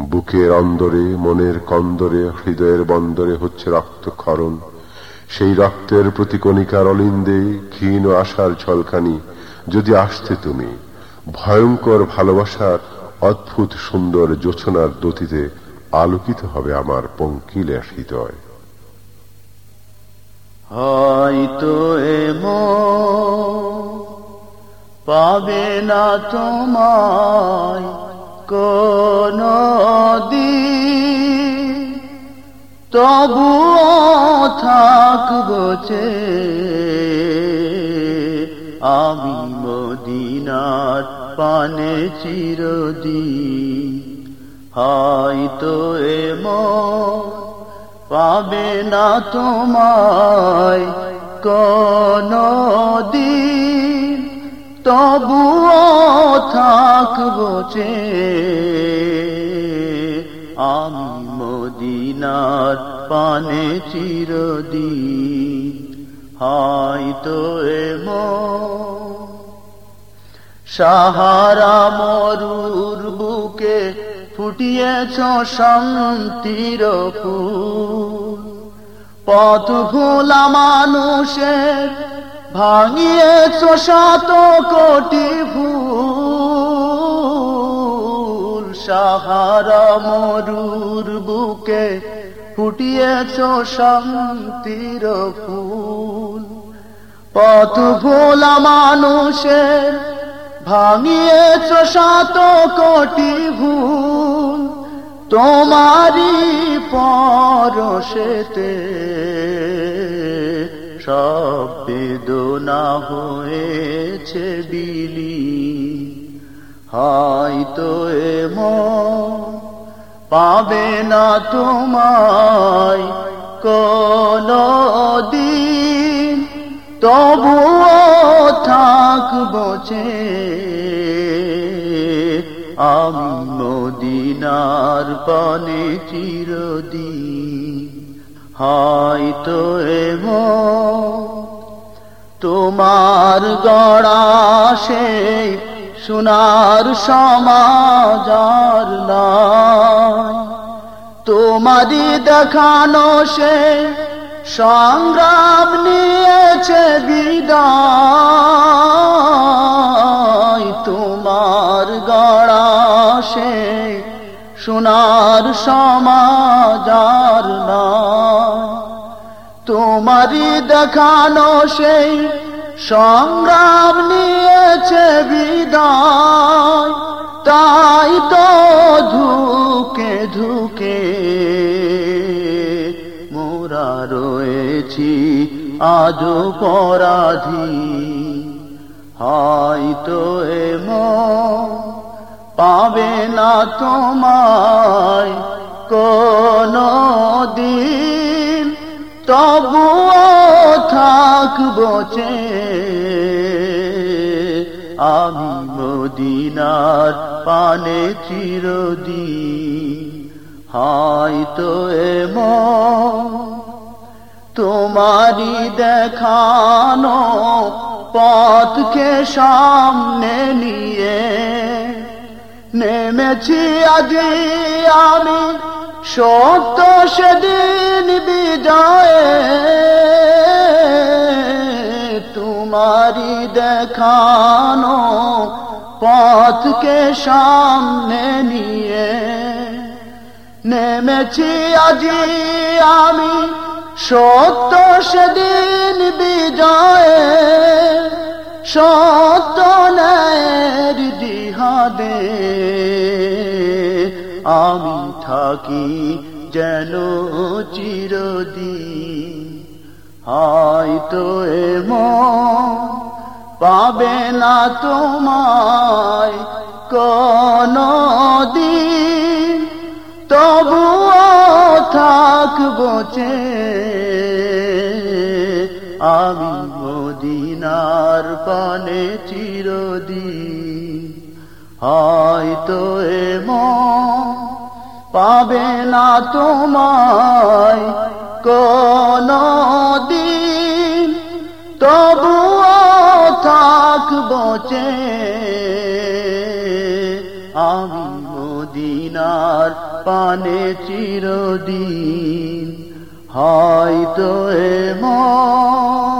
বুকের অন্দরে, মনের কন্দরে, হৃদয়ের বন্দরে হচ্ছে রক্তক্ষরণ। সেই রক্তের প্রতি কণিকার অলিন্দে ক্ষীণ আশার ঝলকানি। যদি আসতে তুমি, ভয়ঙ্কর ভালোবাসার অদ্ভুত সুন্দর জোছনার দতিতে আলোকিত হবে আমার পঙ্কিলের হৃদয়। হয়তো এম পাবে না তোমায় কোন তবু থাকব আমি মদিনার পানে চিরদি হয়তো এম পাবে না তোমায় কোন দিন তবুও থাকব আমি মদিনার পানে চিরদি হয়তো এম সাহারা মরুর বুকে ফুটিয়েছ শান্তির ফুল। পথ ভোলা মানুষের, ভাঙিয়েছ শত কোটি ভুল সাহারা মরুর বুকে ফুটিয়েছ শান্তির ফুল। পথ ভোলা মানুষের ভাঙিয়েছ শত কোটি ভুল। তোমারি পরশেতে সব বেদনা হয়েছে বিলি। হয়তো এম পাবে না তোমায় কোন দিন তবুও থাকব আমি মদিনার পানে চিরদিন। হয়তো এম তোমার গড়া সেই সোনার সমাজার নাই তোমারই দেখানো সে সংগ্রাম নিয়েছে বিদায়। তোমার গড়া সে সোনার সমাজার না তোমারই দেখানো সেই সংগ্রাম নিয়েছে বিদায়, তাই তো ধুকে ধুকে মোরা রয়েছি আজ পরাধী। হয়তো এম পাবে না তোমায় কোন দিন। তবুও থাকব আমি মদিনার পানে চিরদিন। হয়তো এম তোমারি দেখানো পথকে সামনে নিয়ে নেমেছি আজি আমি সত্য সেদিন বিজয়ে তোমারি দেখানো পথকে সামনে নিয়ে নেমেছি আজি আমি সত্য সেদিন বিজয়ে, সত্য ন্যায়ের জিহাদে আমি থাকি যেন চিরদিন। হয়তো এম পাবে না তোমায় কোন দিন তবুও থাকব আমি মদিনার পানে চিরদিন। হয়তো এম পাবে না তোমায় কোন দিন তবুও থাকব আমি মদিনার পানে চিরদিন হয়তো এমন